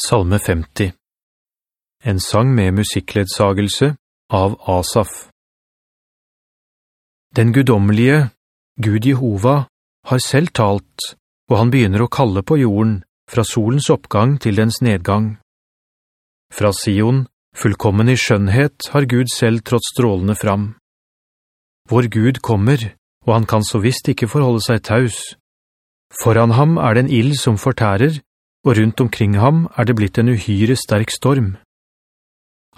Salme 50 En sang med musikkledsagelse av Asaf Den gudommelige, Gud Jehova, har selv talt, og han begynner å kalle på jorden fra solens oppgang til dens nedgang. Fra Sion, fullkommen i skjønnhet, har Gud selv trådt strålende fram. Vår Gud kommer, og han kan så visst ikke forholde seg taus. Foran ham er det en ild som fortærer, og rundt omkring ham er det blitt en uhyre sterk storm.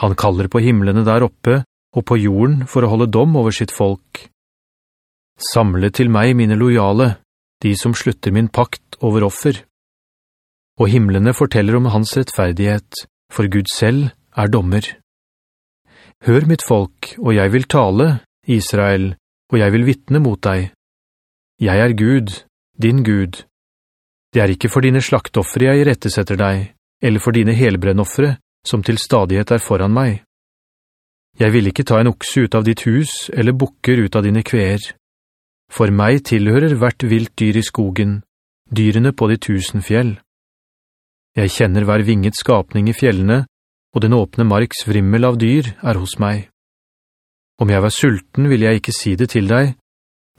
Han kaller på himmelene der oppe og på jorden for å holde dom over sitt folk. Samle til meg mine lojale, de som slutter min pakt over offer. Og himmelene forteller om hans rettferdighet, for Gud selv er dommer. Hør mitt folk, og jeg vil tale, Israel, og jeg vil vittne mot deg. Jeg er Gud, din Gud, det er ikke for dine slaktoffere jeg rettesetter deg, eller for dine helbrennoffere, som til stadighet er foran meg. Jeg vil ikke ta en okse ut av ditt hus, eller bukker ut av dine kveer. For meg tilhører hvert vilt dyr i skogen, dyrene på de tusen fjell. Jeg kjenner hver vinget skapning i fjellene, og den åpne marks vrimmel av dyr er hos meg. Om jeg var sulten vil jeg ikke si det til deg,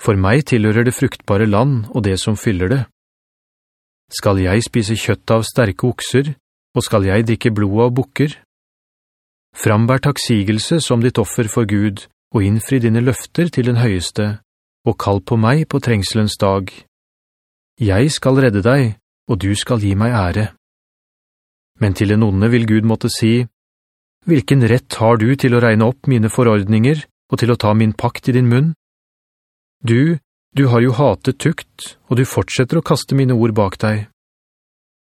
for meg tilhører det fruktbare land og det som fyller det. Skal jeg spise kjøtt av sterke okser, og skal jeg drikke blod av bukker? Frambær takksigelse som ditt offer for Gud, og innfri dine løfter til den høyeste, og kall på meg på trengselens dag. Jeg skal redde deg, og du skal gi meg ære. Men til en onde vil Gud måtte si, «Hvilken rett har du til å regne opp mine forordninger, og til å ta min pakt i din munn? Du, du har jo hatet tukt, og du fortsetter å kaste mine ord bak deg.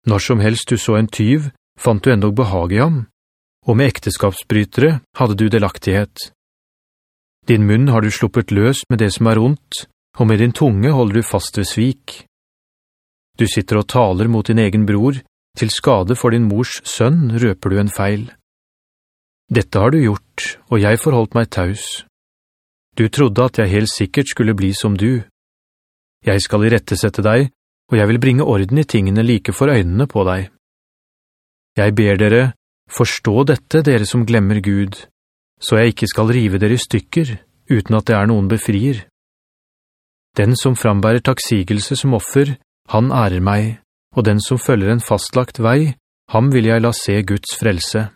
Når som helst du så en tyv, fant du endog behag i ham, og med ekteskapsbrytere hadde du delaktighet. Din munn har du sluppet løs med det som er ondt, og med din tunge holder du fast ved svik. Du sitter og taler mot din egen bror, til skade for din mors sønn røper du en feil. Dette har du gjort, og jeg forholdt meg taus. Du trodde at jeg helt sikkert skulle bli som du, jeg skal i rettesette deg, og jeg vil bringe orden i tingene like for øynene på deg. Jeg ber dere, forstå dette dere som glemmer Gud, så jeg ikke skal rive dere i stykker, uten at det er noen befrier. Den som frambærer takksigelse som offer, han ærer meg, og den som følger en fastlagt vei, ham vil jeg la se Guds frelse.